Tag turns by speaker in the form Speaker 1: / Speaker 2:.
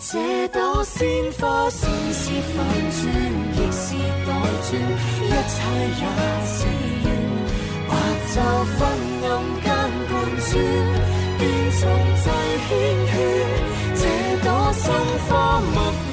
Speaker 1: 这朵鲜花，
Speaker 2: 先
Speaker 1: 是反转，亦是改转，一切也是缘。白昼昏暗间盘旋，便从际显圈。这朵心花，默。